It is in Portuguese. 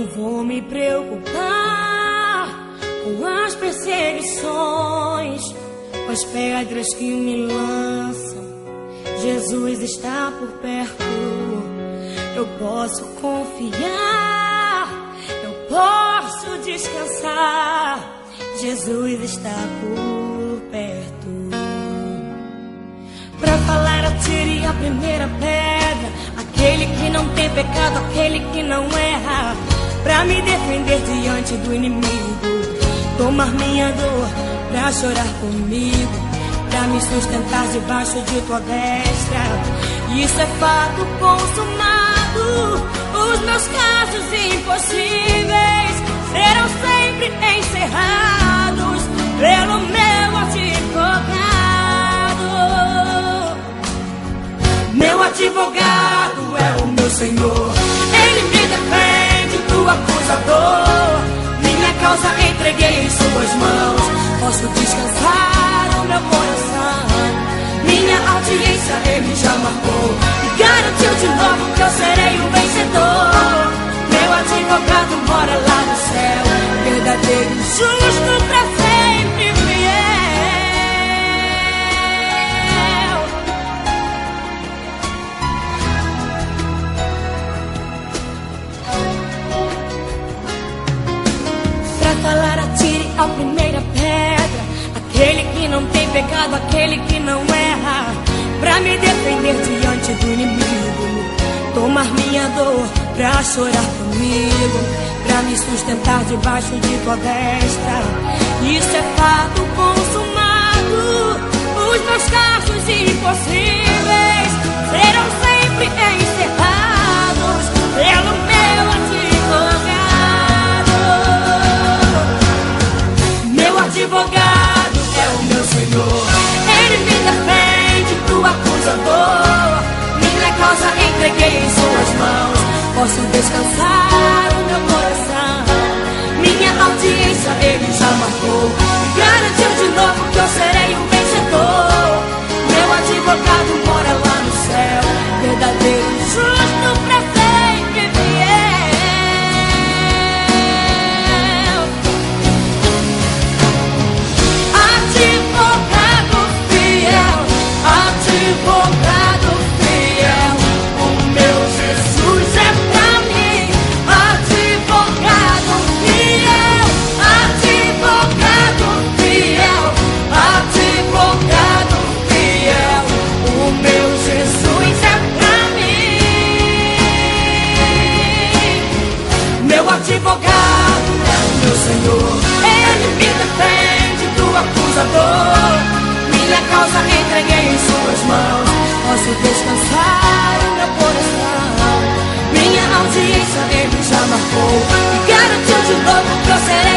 vou me preocupar com as perseguições, com as pedras que me lançam. Jesus está por perto, eu posso confiar, eu posso descansar. Jesus está por perto. Pra falar, atire a primeira pedra. Aquele que não tem pecado, aquele que não erra. Pra me defender diante do inimigo. Tomar minha dor pra chorar comigo. Pra me sustentar debaixo de tua destra. Isso é fato consumado. Os meus casos impossíveis serão sempre encerrados pelo meu advogado. Meu advogado é o meu Senhor. Do acusador. Minha causa entreguei em suas mãos. Posso descansar o meu coração. Minha audiência ele já marcou. E garantiu de novo que eu serei o vencedor. Meu advogado mora lá no céu. Verdadeiro e que não tem pecado, aquele que não erra. Pra me defender diante do inimigo. Tomar minha dor pra chorar comigo. Pra me sustentar debaixo de tua destra. Isso é fato consumado. Os meus casos impossíveis serão sempre encerrados pelo meu advogado. Meu advogado meu Senhor. Ele me defende do acusador. Minha causa entreguei em suas mãos. Posso descansar Senhor. Ele me defende do acusador. Minha causa entreguei em Suas mãos. Posso descansar o meu coração. Minha audiência Ele já marcou. E garantiu de novo que eu serei.